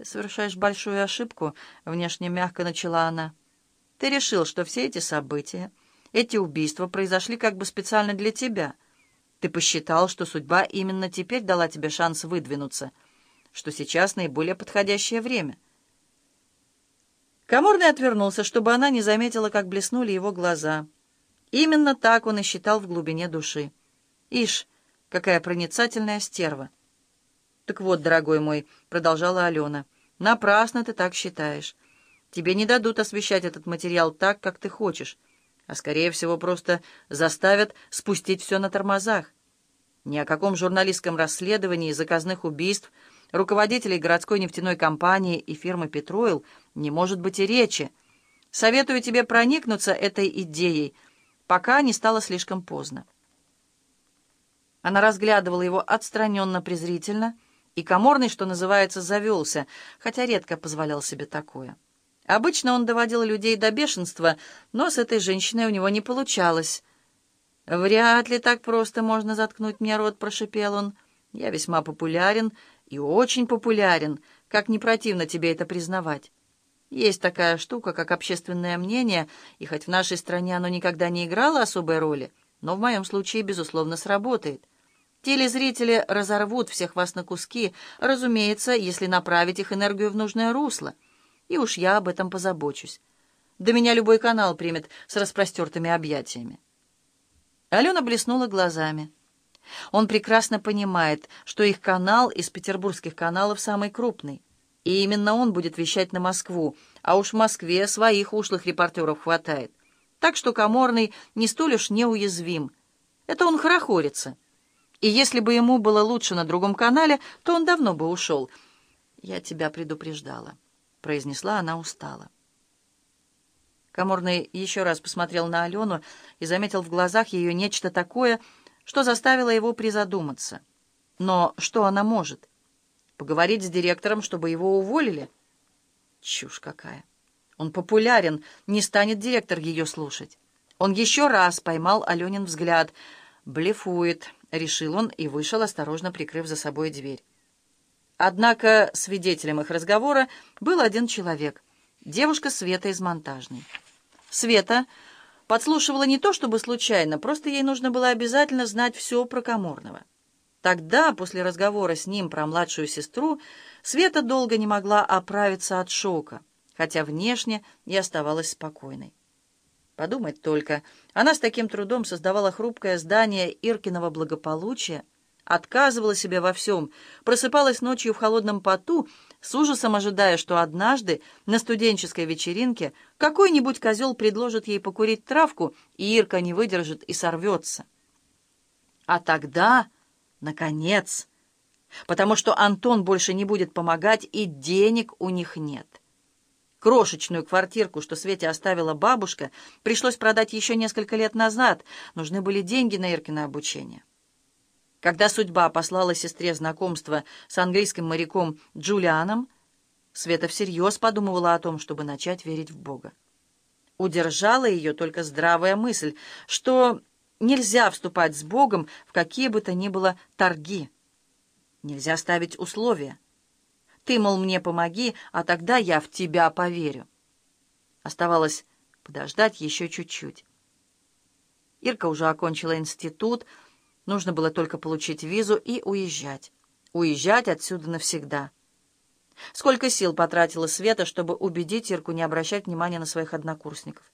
«Ты совершаешь большую ошибку», — внешне мягко начала она. «Ты решил, что все эти события, эти убийства произошли как бы специально для тебя. Ты посчитал, что судьба именно теперь дала тебе шанс выдвинуться, что сейчас наиболее подходящее время». Каморный отвернулся, чтобы она не заметила, как блеснули его глаза. Именно так он и считал в глубине души. «Ишь, какая проницательная стерва!» «Так вот, дорогой мой», — продолжала Алена, — «напрасно ты так считаешь. Тебе не дадут освещать этот материал так, как ты хочешь, а, скорее всего, просто заставят спустить все на тормозах. Ни о каком журналистском расследовании заказных убийств — руководителей городской нефтяной компании и фирмы «Петроил» не может быть и речи. Советую тебе проникнуться этой идеей, пока не стало слишком поздно. Она разглядывала его отстраненно-презрительно, и Каморный, что называется, завелся, хотя редко позволял себе такое. Обычно он доводил людей до бешенства, но с этой женщиной у него не получалось. «Вряд ли так просто можно заткнуть мне рот», — прошипел он. «Я весьма популярен и очень популярен, как не противно тебе это признавать. Есть такая штука, как общественное мнение, и хоть в нашей стране оно никогда не играло особой роли, но в моем случае, безусловно, сработает. Телезрители разорвут всех вас на куски, разумеется, если направить их энергию в нужное русло. И уж я об этом позабочусь. Да меня любой канал примет с распростертыми объятиями. Алена блеснула глазами. Он прекрасно понимает, что их канал из петербургских каналов самый крупный. И именно он будет вещать на Москву, а уж в Москве своих ушлых репортеров хватает. Так что Каморный не столь уж неуязвим. Это он хорохорится. И если бы ему было лучше на другом канале, то он давно бы ушел. «Я тебя предупреждала», — произнесла она устало. Каморный еще раз посмотрел на Алену и заметил в глазах ее нечто такое, что заставило его призадуматься. Но что она может? Поговорить с директором, чтобы его уволили? Чушь какая! Он популярен, не станет директор ее слушать. Он еще раз поймал Аленин взгляд. «Блефует», — решил он и вышел, осторожно прикрыв за собой дверь. Однако свидетелем их разговора был один человек — девушка Света из монтажной. Света подслушивала не то чтобы случайно, просто ей нужно было обязательно знать все про Каморного. Тогда, после разговора с ним про младшую сестру, Света долго не могла оправиться от шока, хотя внешне и оставалась спокойной. Подумать только, она с таким трудом создавала хрупкое здание Иркиного благополучия, отказывала себе во всем, просыпалась ночью в холодном поту, с ужасом ожидая, что однажды на студенческой вечеринке какой-нибудь козел предложит ей покурить травку, и Ирка не выдержит и сорвется. А тогда, наконец, потому что Антон больше не будет помогать, и денег у них нет. Крошечную квартирку, что Свете оставила бабушка, пришлось продать еще несколько лет назад. Нужны были деньги на Иркино обучение. Когда судьба послала сестре знакомство с английским моряком Джулианом, Света всерьез подумывала о том, чтобы начать верить в Бога. Удержала ее только здравая мысль, что нельзя вступать с Богом в какие бы то ни было торги. Нельзя ставить условия. Ты, мол, мне помоги, а тогда я в тебя поверю. Оставалось подождать еще чуть-чуть. Ирка уже окончила институт, Нужно было только получить визу и уезжать. Уезжать отсюда навсегда. Сколько сил потратила Света, чтобы убедить Ирку не обращать внимания на своих однокурсников.